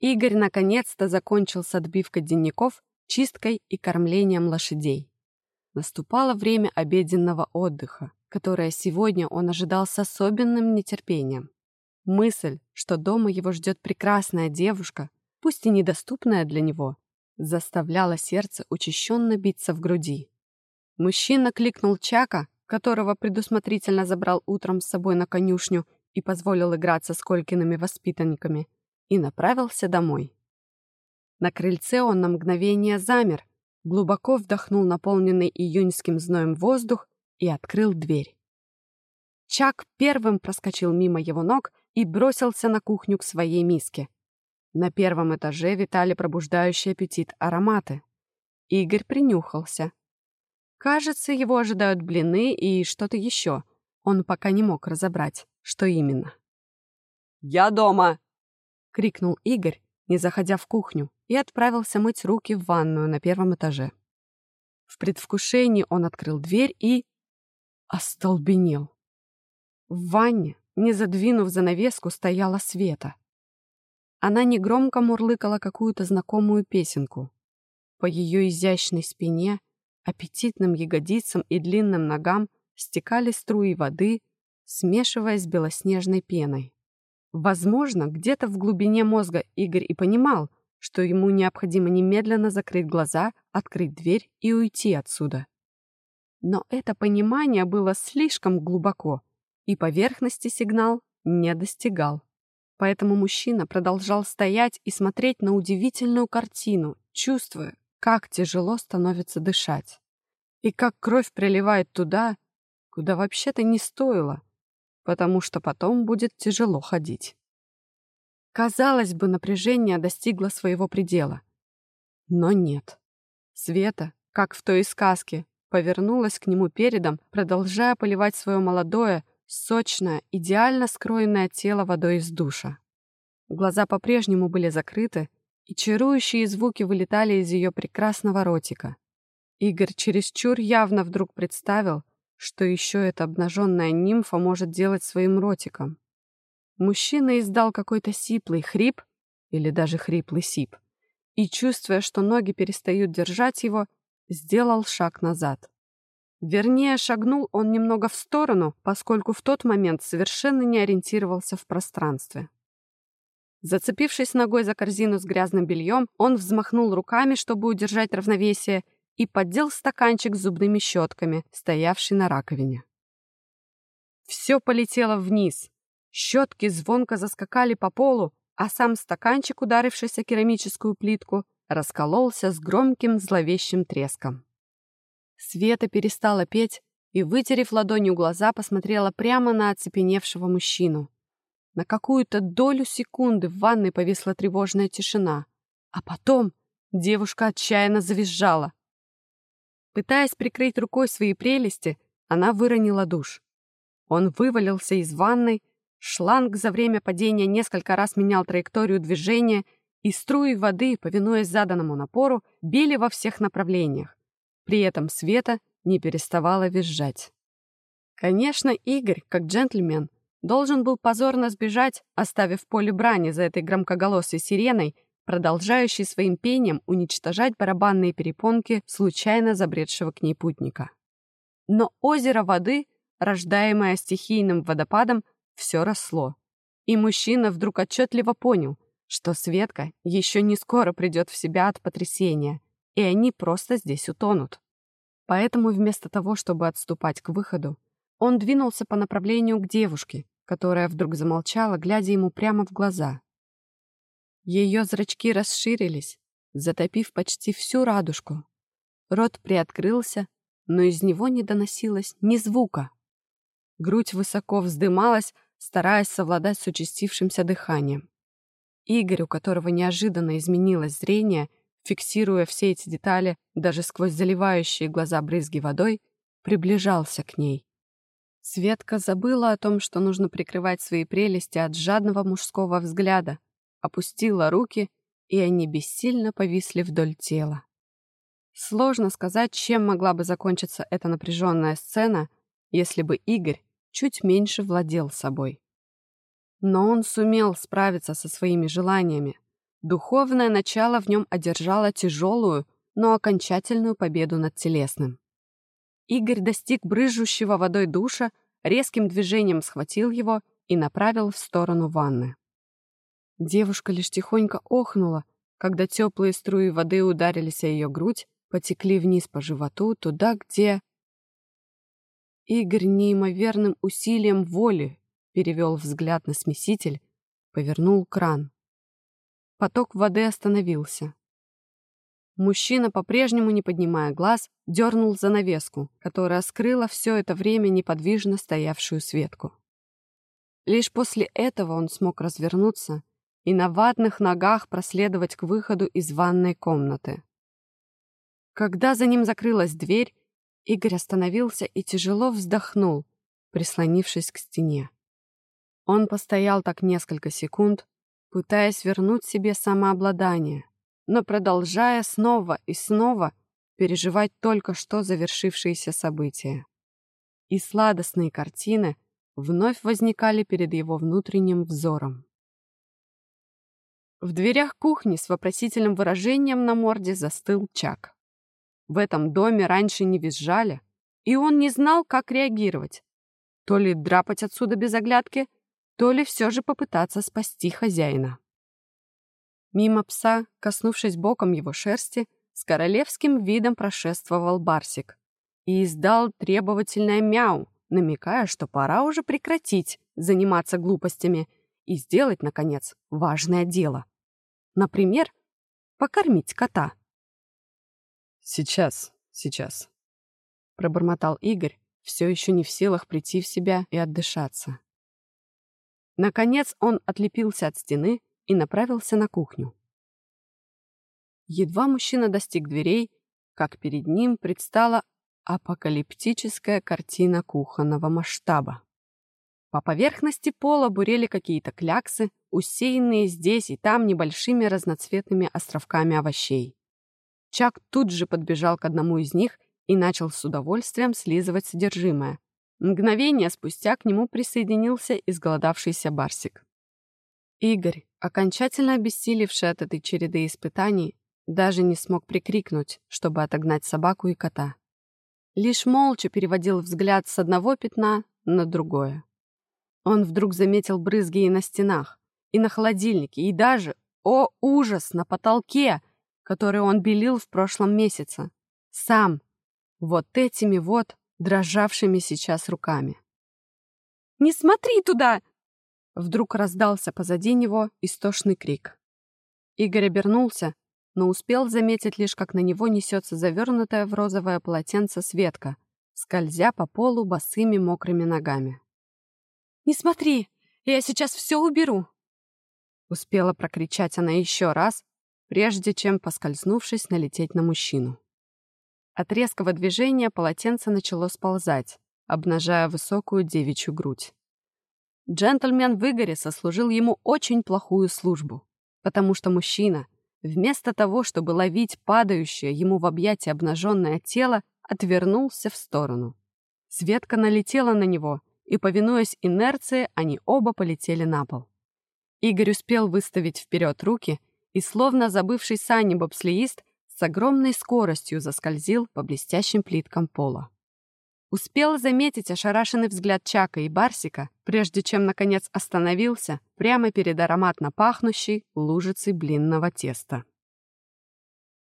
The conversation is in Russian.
Игорь наконец-то закончил с отбивкой денников, чисткой и кормлением лошадей. Наступало время обеденного отдыха, которое сегодня он ожидал с особенным нетерпением. Мысль, что дома его ждет прекрасная девушка, пусть и недоступная для него, заставляла сердце учащенно биться в груди. Мужчина кликнул Чака, которого предусмотрительно забрал утром с собой на конюшню и позволил играться с Колькиными воспитанниками, и направился домой. На крыльце он на мгновение замер, глубоко вдохнул наполненный июньским зноем воздух и открыл дверь. Чак первым проскочил мимо его ног и бросился на кухню к своей миске. На первом этаже витали пробуждающий аппетит ароматы. Игорь принюхался. Кажется, его ожидают блины и что-то еще. Он пока не мог разобрать, что именно. «Я дома!» — крикнул Игорь, не заходя в кухню, и отправился мыть руки в ванную на первом этаже. В предвкушении он открыл дверь и... остолбенел. В ванне, не задвинув занавеску, стояла Света. Она негромко мурлыкала какую-то знакомую песенку. По ее изящной спине, аппетитным ягодицам и длинным ногам стекали струи воды, смешиваясь с белоснежной пеной. Возможно, где-то в глубине мозга Игорь и понимал, что ему необходимо немедленно закрыть глаза, открыть дверь и уйти отсюда. Но это понимание было слишком глубоко, и поверхности сигнал не достигал. Поэтому мужчина продолжал стоять и смотреть на удивительную картину, чувствуя, как тяжело становится дышать. И как кровь приливает туда, куда вообще-то не стоило, потому что потом будет тяжело ходить. Казалось бы, напряжение достигло своего предела. Но нет. Света, как в той сказке, повернулась к нему передом, продолжая поливать свое молодое, сочное, идеально скроенное тело водой из душа. Глаза по-прежнему были закрыты, и чарующие звуки вылетали из ее прекрасного ротика. Игорь чересчур явно вдруг представил, что еще эта обнаженная нимфа может делать своим ротиком. Мужчина издал какой-то сиплый хрип, или даже хриплый сип, и, чувствуя, что ноги перестают держать его, сделал шаг назад. Вернее, шагнул он немного в сторону, поскольку в тот момент совершенно не ориентировался в пространстве. Зацепившись ногой за корзину с грязным бельем, он взмахнул руками, чтобы удержать равновесие, и поддел стаканчик с зубными щетками, стоявший на раковине. Все полетело вниз. Щетки звонко заскакали по полу, а сам стаканчик, ударившись о керамическую плитку, раскололся с громким зловещим треском. Света перестала петь и, вытерев ладонью глаза, посмотрела прямо на оцепеневшего мужчину. На какую-то долю секунды в ванной повисла тревожная тишина, а потом девушка отчаянно завизжала. Пытаясь прикрыть рукой свои прелести, она выронила душ. Он вывалился из ванной, шланг за время падения несколько раз менял траекторию движения, и струи воды, повинуясь заданному напору, били во всех направлениях. При этом Света не переставала визжать. Конечно, Игорь, как джентльмен, должен был позорно сбежать, оставив поле брани за этой громкоголосой сиреной, продолжающей своим пением уничтожать барабанные перепонки случайно забредшего к ней путника. Но озеро воды, рождаемое стихийным водопадом, все росло. И мужчина вдруг отчетливо понял, что Светка еще не скоро придет в себя от потрясения, и они просто здесь утонут. Поэтому вместо того, чтобы отступать к выходу, он двинулся по направлению к девушке, которая вдруг замолчала, глядя ему прямо в глаза. Ее зрачки расширились, затопив почти всю радужку. Рот приоткрылся, но из него не доносилось ни звука. Грудь высоко вздымалась, стараясь совладать с участившимся дыханием. Игорь, у которого неожиданно изменилось зрение, фиксируя все эти детали даже сквозь заливающие глаза брызги водой, приближался к ней. Светка забыла о том, что нужно прикрывать свои прелести от жадного мужского взгляда, опустила руки, и они бессильно повисли вдоль тела. Сложно сказать, чем могла бы закончиться эта напряженная сцена, если бы Игорь чуть меньше владел собой. Но он сумел справиться со своими желаниями, Духовное начало в нем одержало тяжелую, но окончательную победу над телесным. Игорь достиг брызжущего водой душа, резким движением схватил его и направил в сторону ванны. Девушка лишь тихонько охнула, когда теплые струи воды ударились о ее грудь, потекли вниз по животу, туда, где... Игорь неимоверным усилием воли перевел взгляд на смеситель, повернул кран. Поток воды остановился. Мужчина, по-прежнему не поднимая глаз, дернул занавеску, которая скрыла все это время неподвижно стоявшую Светку. Лишь после этого он смог развернуться и на ватных ногах проследовать к выходу из ванной комнаты. Когда за ним закрылась дверь, Игорь остановился и тяжело вздохнул, прислонившись к стене. Он постоял так несколько секунд, пытаясь вернуть себе самообладание, но продолжая снова и снова переживать только что завершившиеся события. И сладостные картины вновь возникали перед его внутренним взором. В дверях кухни с вопросительным выражением на морде застыл Чак. В этом доме раньше не визжали, и он не знал, как реагировать. То ли драпать отсюда без оглядки, то ли все же попытаться спасти хозяина. Мимо пса, коснувшись боком его шерсти, с королевским видом прошествовал Барсик и издал требовательное мяу, намекая, что пора уже прекратить заниматься глупостями и сделать, наконец, важное дело. Например, покормить кота. «Сейчас, сейчас», — пробормотал Игорь, все еще не в силах прийти в себя и отдышаться. Наконец он отлепился от стены и направился на кухню. Едва мужчина достиг дверей, как перед ним предстала апокалиптическая картина кухонного масштаба. По поверхности пола бурели какие-то кляксы, усеянные здесь и там небольшими разноцветными островками овощей. Чак тут же подбежал к одному из них и начал с удовольствием слизывать содержимое. Мгновение спустя к нему присоединился изголодавшийся Барсик. Игорь, окончательно обессилевший от этой череды испытаний, даже не смог прикрикнуть, чтобы отогнать собаку и кота. Лишь молча переводил взгляд с одного пятна на другое. Он вдруг заметил брызги и на стенах, и на холодильнике, и даже, о ужас, на потолке, который он белил в прошлом месяце. Сам. Вот этими вот дрожавшими сейчас руками. «Не смотри туда!» Вдруг раздался позади него истошный крик. Игорь обернулся, но успел заметить лишь, как на него несется завернутая в розовое полотенце Светка, скользя по полу босыми мокрыми ногами. «Не смотри! Я сейчас все уберу!» Успела прокричать она еще раз, прежде чем, поскользнувшись, налететь на мужчину. От резкого движения полотенце начало сползать, обнажая высокую девичью грудь. Джентльмен в Игоре сослужил ему очень плохую службу, потому что мужчина, вместо того, чтобы ловить падающее ему в объятия обнаженное тело, отвернулся в сторону. Светка налетела на него, и, повинуясь инерции, они оба полетели на пол. Игорь успел выставить вперед руки и, словно забывший сани бобслеист, с огромной скоростью заскользил по блестящим плиткам пола. Успел заметить ошарашенный взгляд Чака и Барсика, прежде чем, наконец, остановился прямо перед ароматно пахнущей лужицей блинного теста.